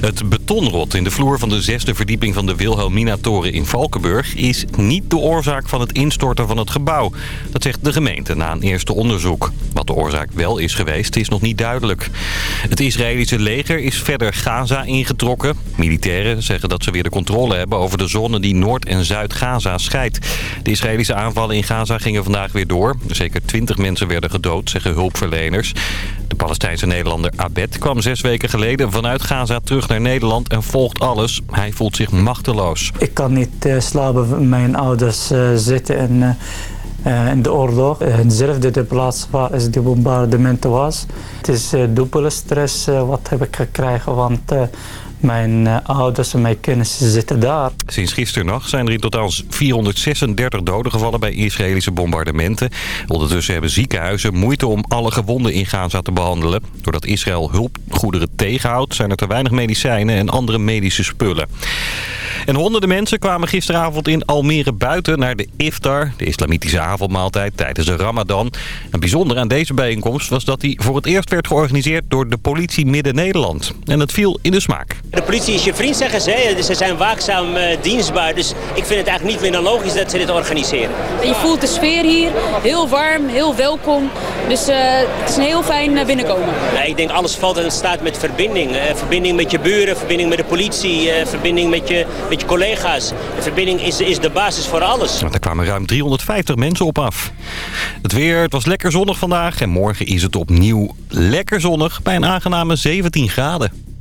Het betonrot in de vloer van de zesde verdieping van de Wilhelmina-toren in Valkenburg... is niet de oorzaak van het instorten van het gebouw. Dat zegt de gemeente na een eerste onderzoek. Wat de oorzaak wel is geweest, is nog niet duidelijk. Het Israëlische leger is verder Gaza ingetrokken. Militairen zeggen dat ze weer de controle hebben over de zone die Noord- en Zuid-Gaza scheidt. De Israëlische aanvallen in Gaza gingen vandaag weer door. Zeker 20 mensen werden gedood, zeggen hulpverleners. De Palestijnse Nederlander Abed kwam zes weken geleden vanuit Gaza terug naar Nederland en volgt alles. Hij voelt zich machteloos. Ik kan niet uh, slapen. Mijn ouders uh, zitten in, uh, in de oorlog. In dezelfde de plaats waar is de bombardement was. Het is dubbele stress wat heb ik gekregen, want mijn uh, ouders en mijn kennissen zitten daar. Sinds gisternacht zijn er in totaal 436 doden gevallen bij Israëlische bombardementen. Ondertussen hebben ziekenhuizen moeite om alle gewonden in Gaza te behandelen. Doordat Israël hulpgoederen tegenhoudt zijn er te weinig medicijnen en andere medische spullen. En honderden mensen kwamen gisteravond in Almere buiten naar de iftar, de islamitische avondmaaltijd tijdens de ramadan. Een bijzonder aan deze bijeenkomst was dat die voor het eerst werd georganiseerd door de politie Midden-Nederland. En het viel in de smaak. De politie is je vriend, zeggen ze. Ze zijn waakzaam uh, dienstbaar. Dus ik vind het eigenlijk niet meer dan logisch dat ze dit organiseren. Je voelt de sfeer hier. Heel warm, heel welkom. Dus uh, het is een heel fijn uh, binnenkomen. Nou, ik denk alles valt en staat met verbinding. verbinding met je buren, verbinding met de politie, verbinding met je, met je collega's. De verbinding is, is de basis voor alles. Nou, er kwamen ruim 350 mensen op af. Het weer, het was lekker zonnig vandaag. En morgen is het opnieuw lekker zonnig bij een aangename 17 graden.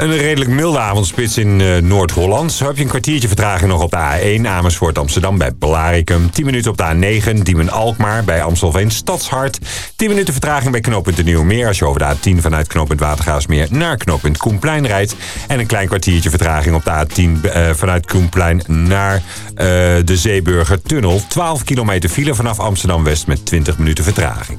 Een redelijk milde avondspits in uh, Noord-Holland. Heb je een kwartiertje vertraging nog op de A1 Amersfoort Amsterdam bij Blaricum. 10 minuten op de A9 Diemen Alkmaar bij Amstelveen Stadshart. 10 minuten vertraging bij knooppunt de Nieuwmeer als je over de A10 vanuit knooppunt Watergaasmeer naar knooppunt Koenplein rijdt. En een klein kwartiertje vertraging op de A10 uh, vanuit Koenplein naar uh, de Zeeburger Tunnel. 12 kilometer file vanaf Amsterdam West met 20 minuten vertraging.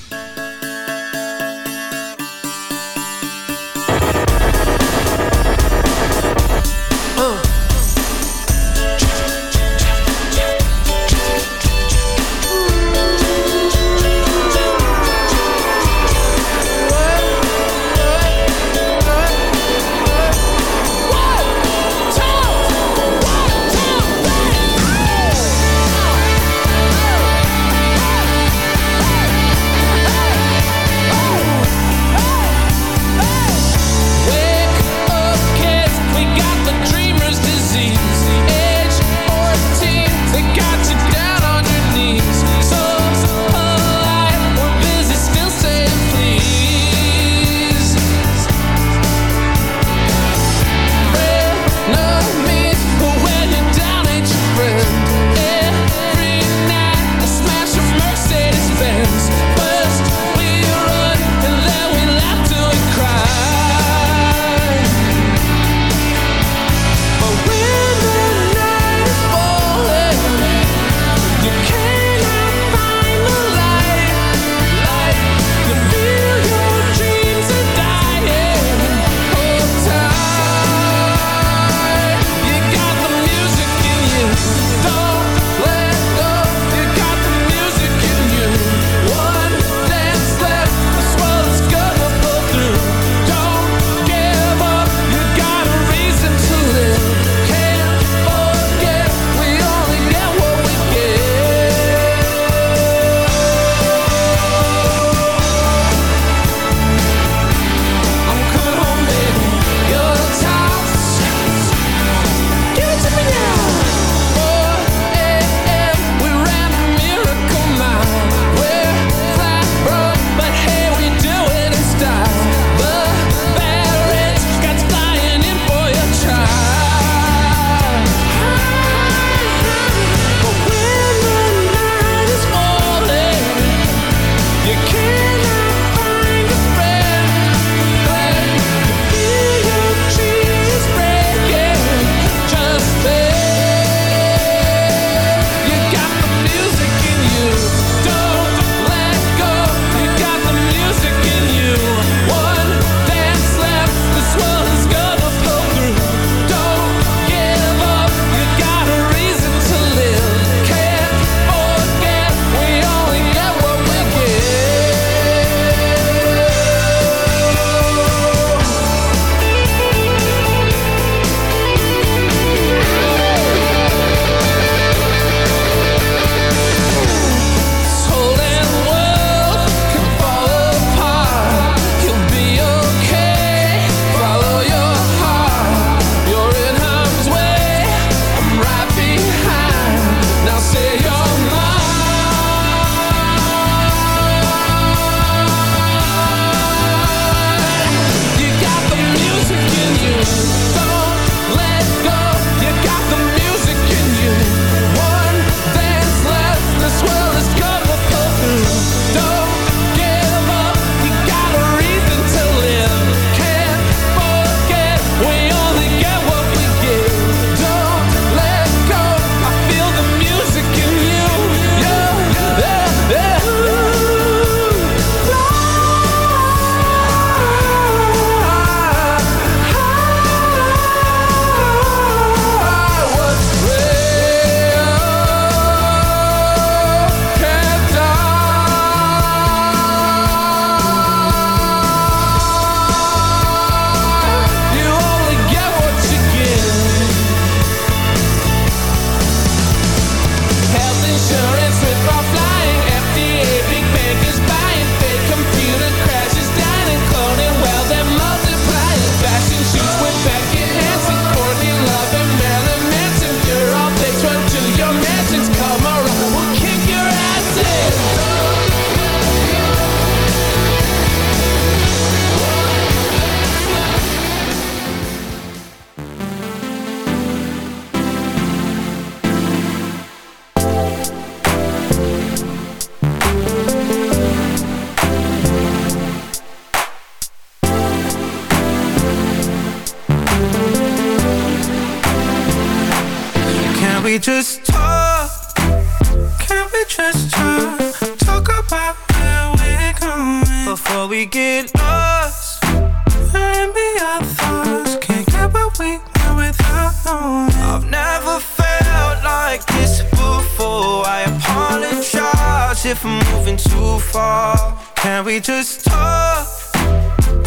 Get lost. And be our thoughts. Can't get what we want without knowing. I've never felt like this before. I apologize if I'm moving too far. Can we just talk?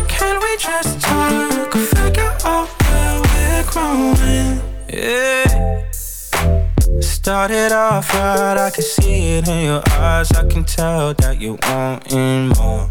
Can we just talk? Figure out where we're growing. Yeah. Started off right, I can see it in your eyes. I can tell that you wanting more.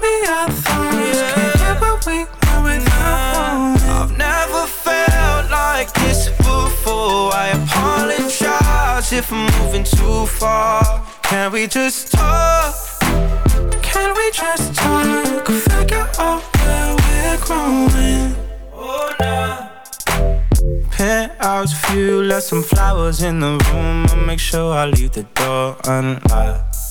our thoughts. Can't get what we without I've never felt like this before. I apologize if I'm moving too far. Can we just talk? Can we just talk? Figure out where we're growing. Oh, nah. Penthouse view, left some flowers in the room. I'll make sure I leave the door unlocked.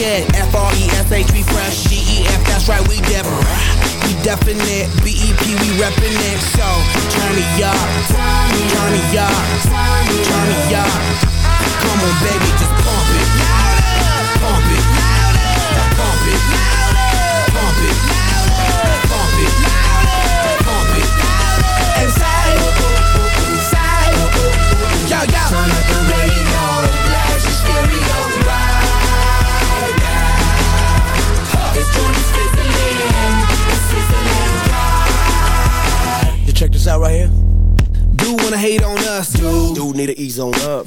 Shit. F-R-E-S-H, we fresh. G-E-F, that's right, we different. We definite, B-E-P, we reppin' it. So, turn me up, turn me up, turn me up. Come on, baby, just pump it. Pump it. Pump it. Pump out right here. Do wanna hate on us, dude. Do need to ease on up,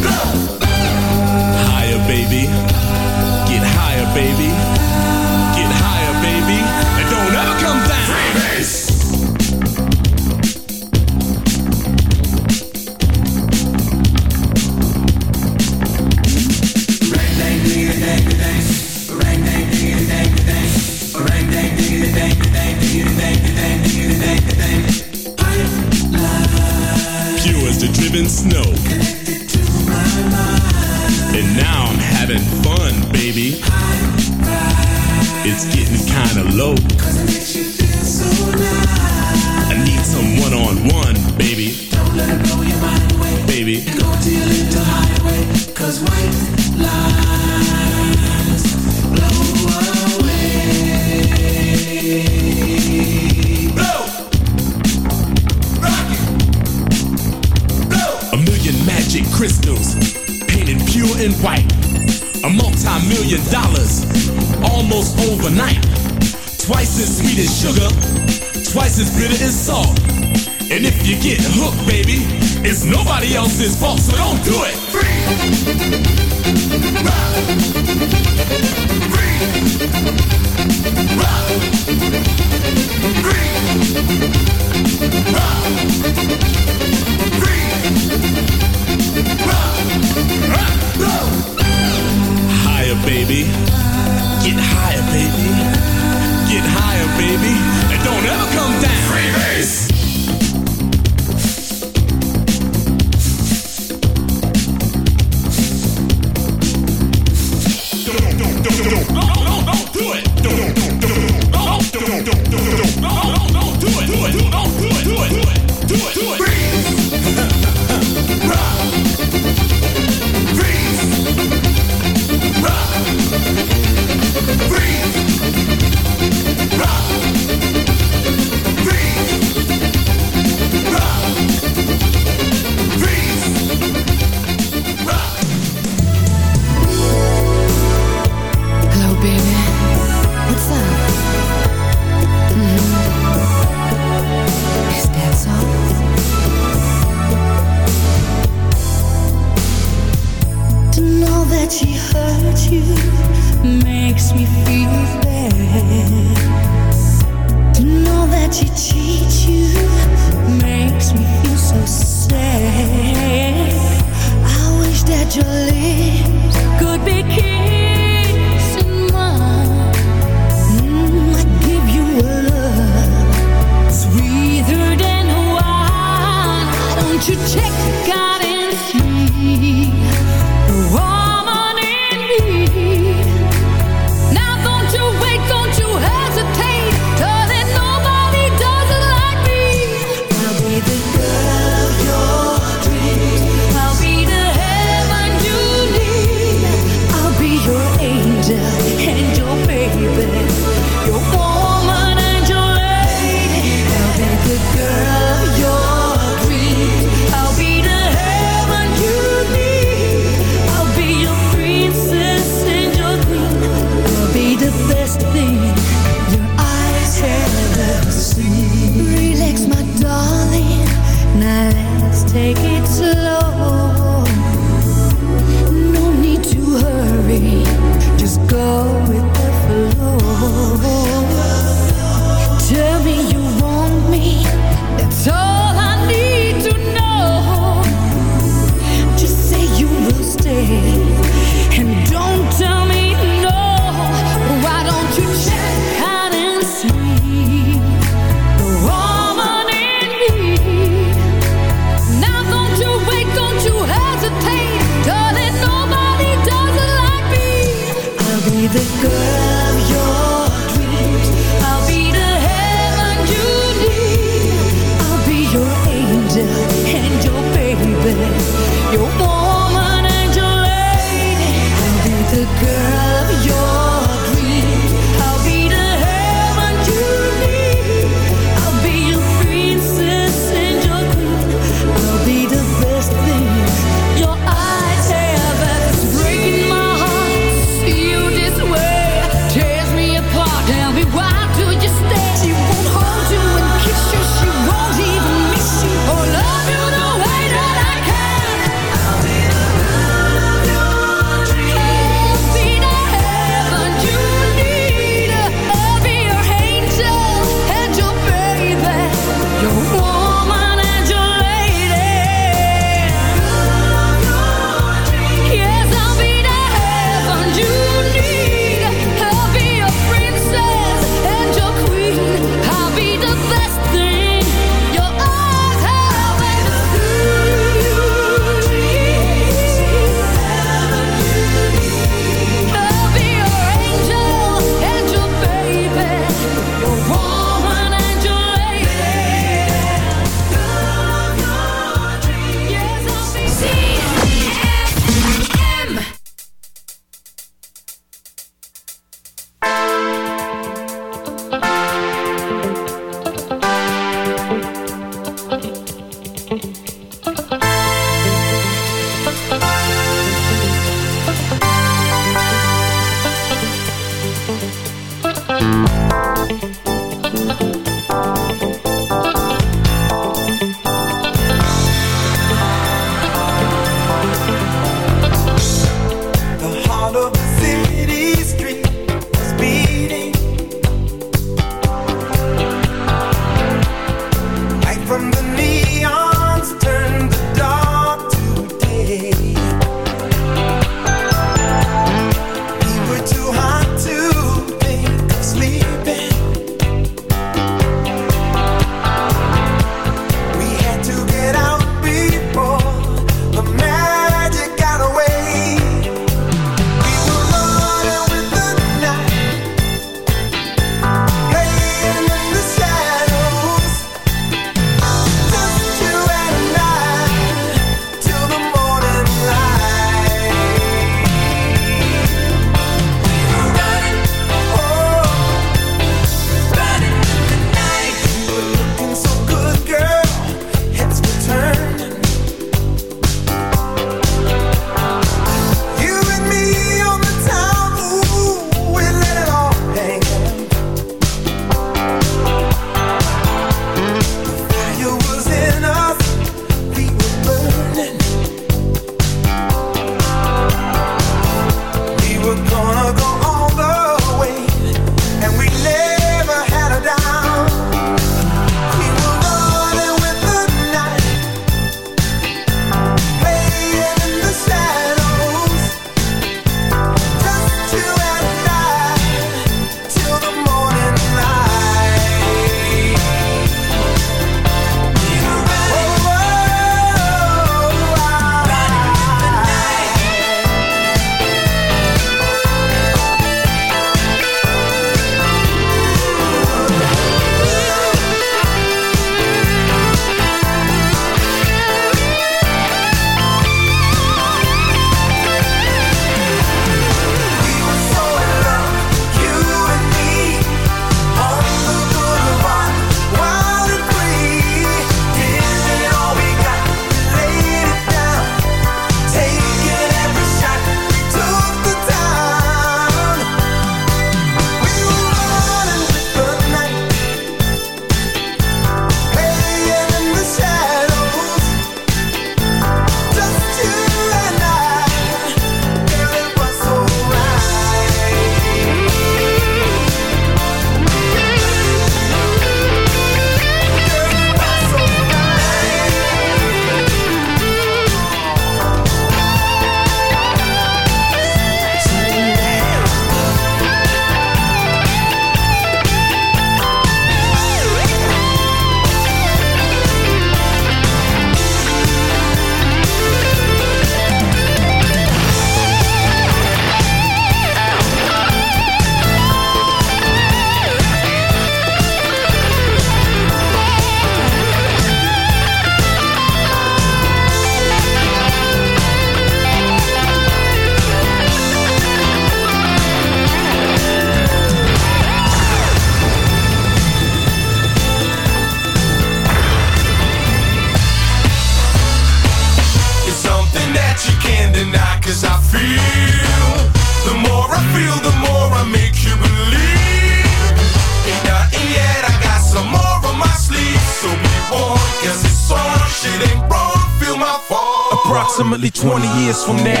years from now,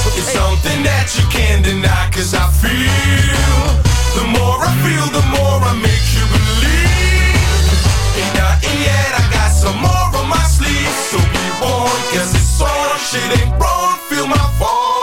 It's something that you can't deny, cause I feel. The more I feel, the more I make you believe. Ain't nothing yet, I got some more on my sleeve. So be warned, cause it's on, shit ain't wrong, feel my fall.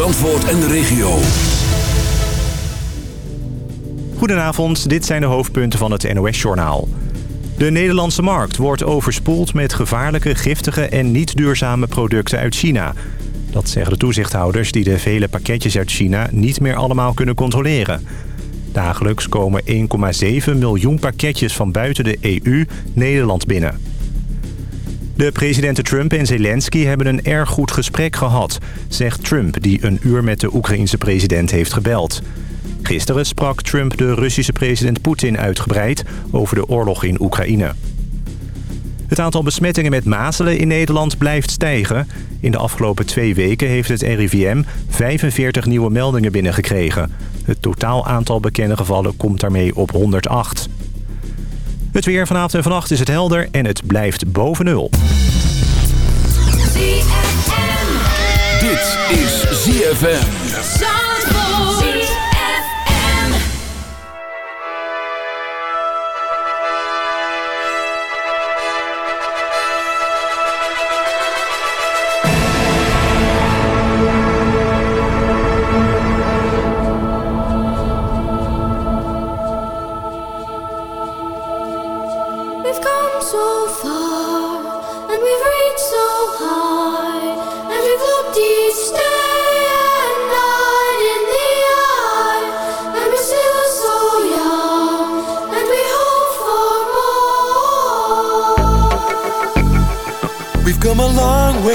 Zandvoort en de regio. Goedenavond, dit zijn de hoofdpunten van het NOS-journaal. De Nederlandse markt wordt overspoeld met gevaarlijke, giftige en niet duurzame producten uit China. Dat zeggen de toezichthouders die de vele pakketjes uit China niet meer allemaal kunnen controleren. Dagelijks komen 1,7 miljoen pakketjes van buiten de EU Nederland binnen. De presidenten Trump en Zelensky hebben een erg goed gesprek gehad, zegt Trump die een uur met de Oekraïense president heeft gebeld. Gisteren sprak Trump de Russische president Poetin uitgebreid over de oorlog in Oekraïne. Het aantal besmettingen met mazelen in Nederland blijft stijgen. In de afgelopen twee weken heeft het RIVM 45 nieuwe meldingen binnengekregen. Het totaal aantal bekende gevallen komt daarmee op 108. Het weer vanavond en vannacht is het helder en het blijft boven nul. Dit is ZFM.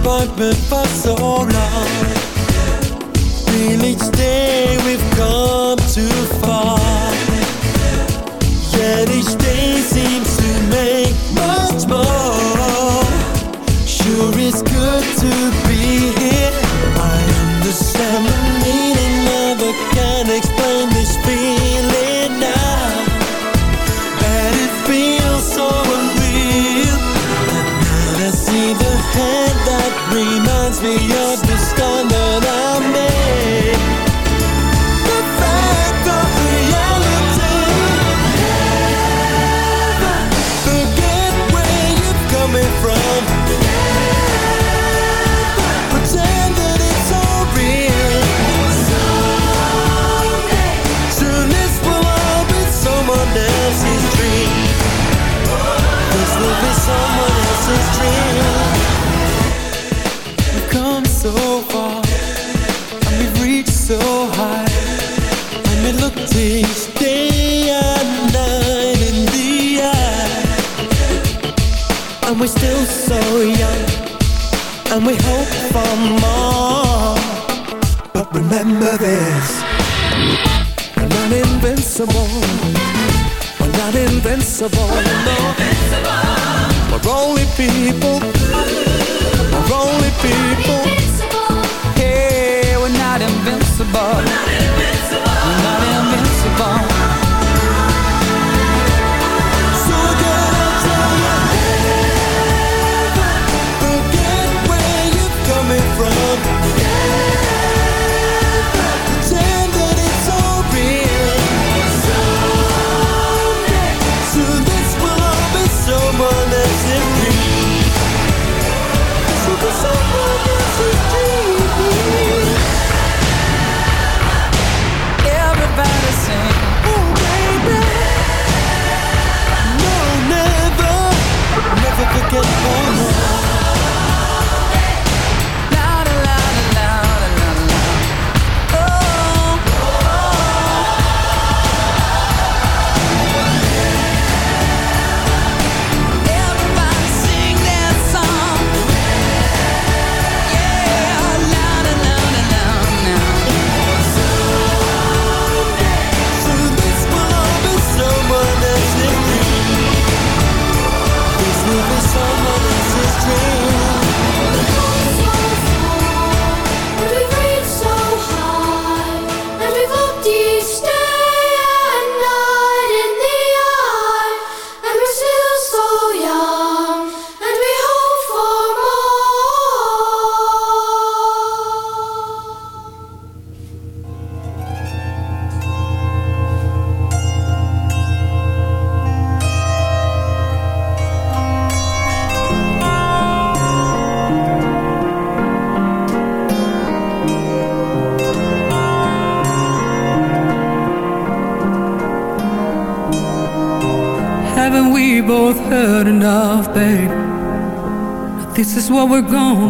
apartment for so long. Feel each day we've come too far. Yet each day seems to make much more. Sure, it's good to be here. I understand the meaning of can't explain be your distant what we're going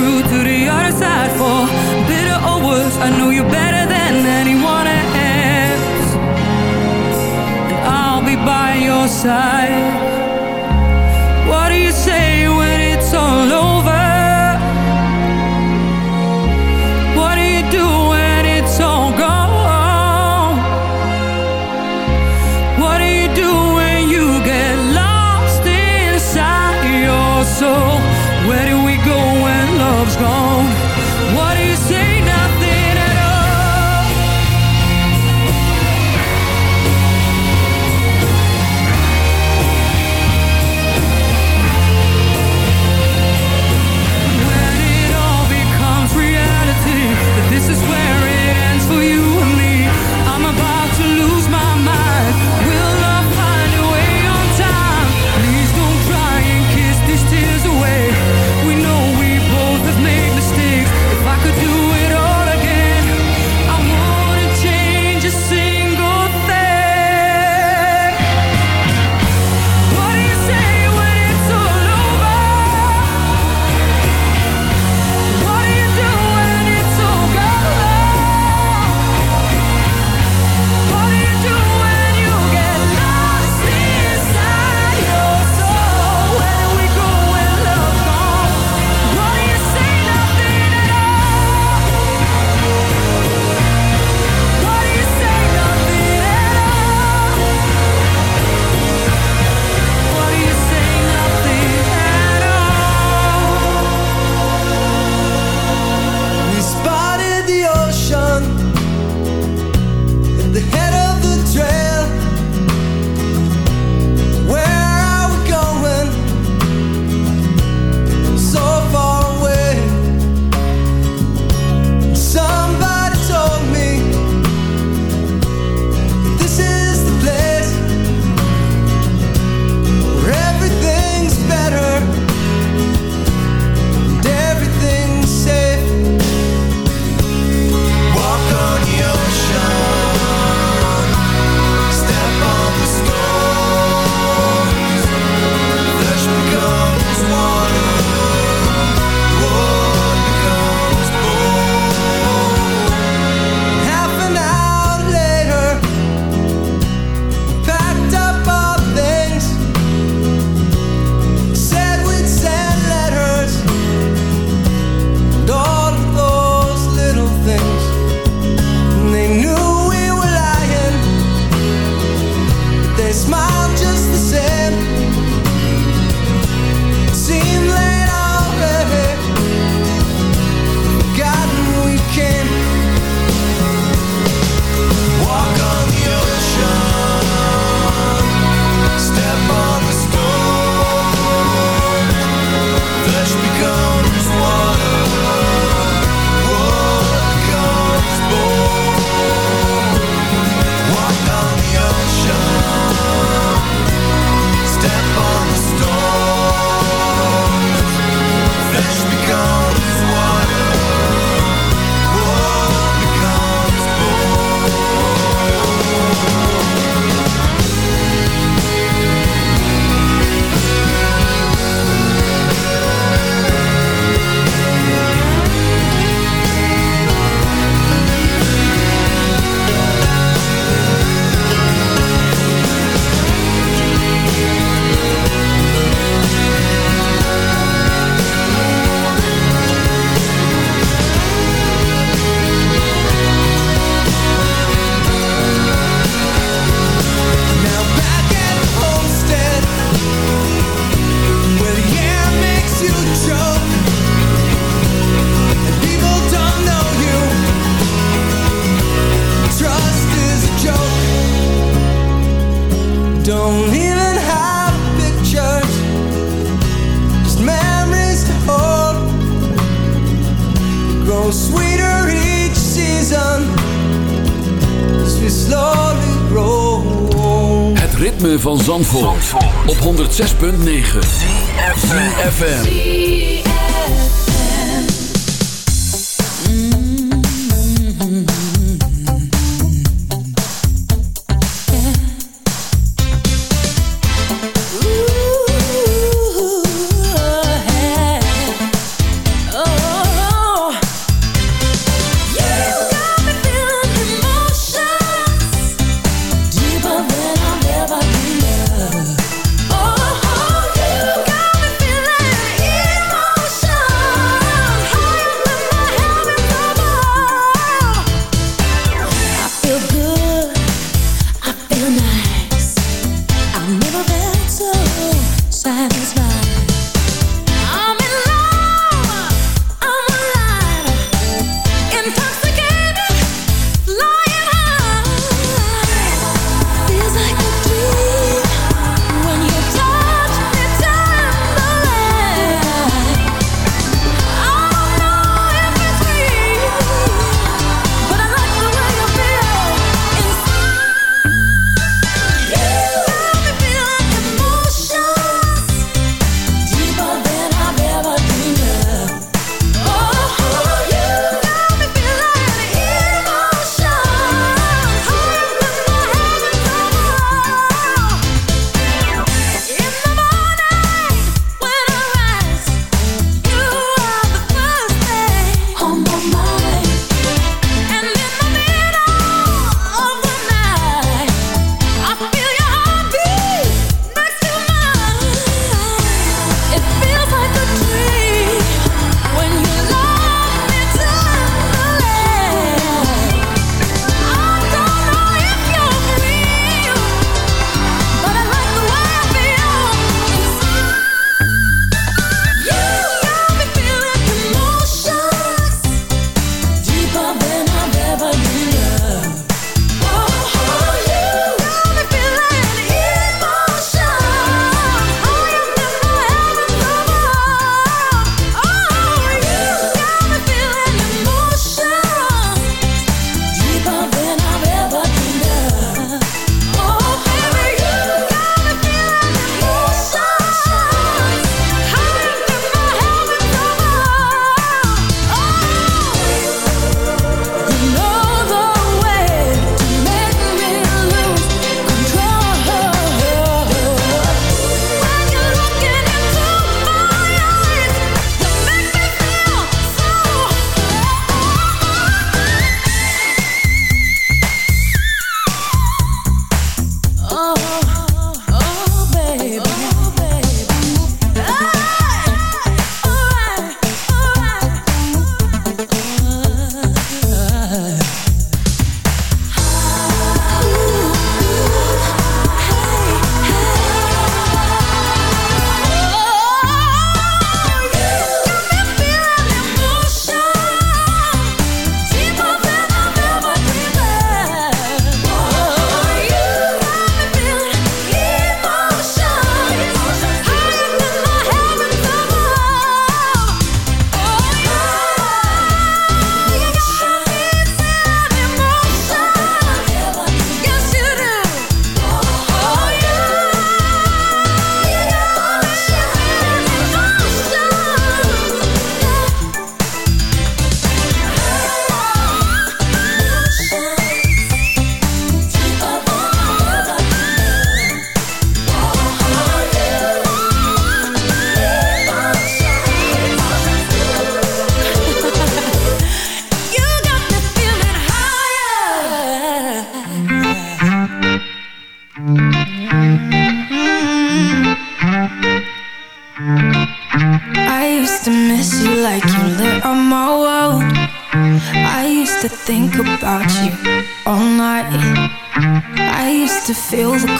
through to the other side for bitter or worse. I know you better than anyone else, and I'll be by your side. wrong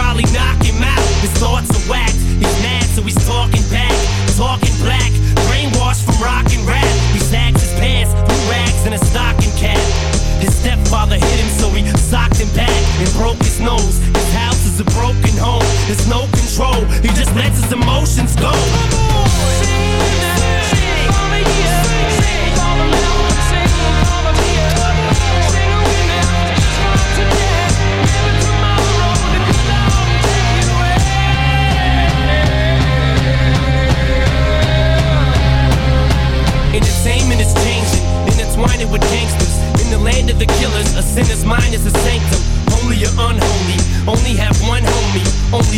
probably knock him out. His thoughts are whacked, he's mad, so he's talking back, talking black. Brainwashed from rock and rap. He sags his pants, blue rags and a stocking cap. His stepfather hit him, so he socked him back and broke his nose. His house is a broken home, there's no control. He just lets his emotions go.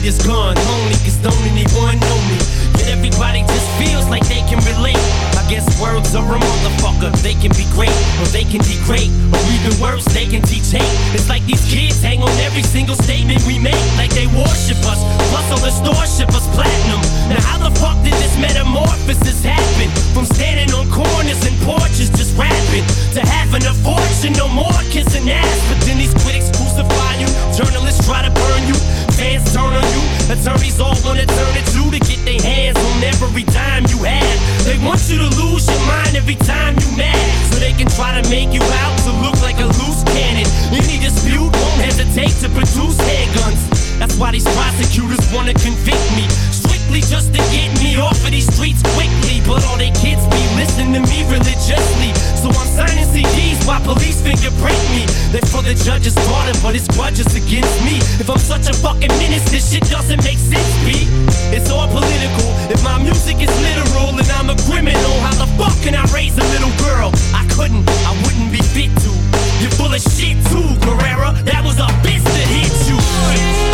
Only this gun, only cause don't anyone know me. Yet everybody just feels like they can relate. I guess words are a motherfucker. They can be great, or they can degrade, or even worse, they can teach hate. It's like these kids hang on every single statement we make, like they worship us. Plus all the stores ship us platinum. Now how the fuck did this metamorphosis happen? From standing on corners and porches just rapping to having a fortune, no more kissing ass. But then these critics crucify you, journalists try to burn you, fans turn on you, attorneys all wanna turn it to to get their hands on every dime you have. They want you to lose your mind every time you mad, so they can try to make you out to look like a loose cannon. Any dispute won't hesitate to produce handguns. That's why these prosecutors wanna convict me. Just to get me off of these streets quickly. But all they kids be listening to me religiously. So I'm signing While police fingerprint me. They for the judge's daughter, but it's grudges against me. If I'm such a fucking menace, this shit doesn't make sense, B. It's all political. If my music is literal and I'm a criminal, how the fuck can I raise a little girl? I couldn't, I wouldn't be fit to. You're full of shit too, Guerrera. That was a bitch that hit you.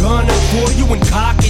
Gun up for you and cock it?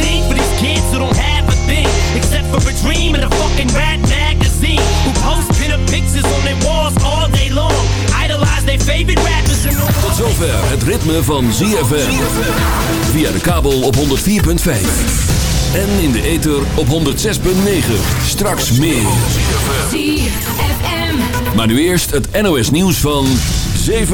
sing for these kids who don't have a thing except for a dream and a fucking rat magazine. Who post pinup pictures on their walls all day long. Idolize their favorite rappers and Tot zover het ritme van ZFM. Via de kabel op 104.5. En in de ether op 106.9. Straks meer. Maar nu eerst het NOS nieuws van 7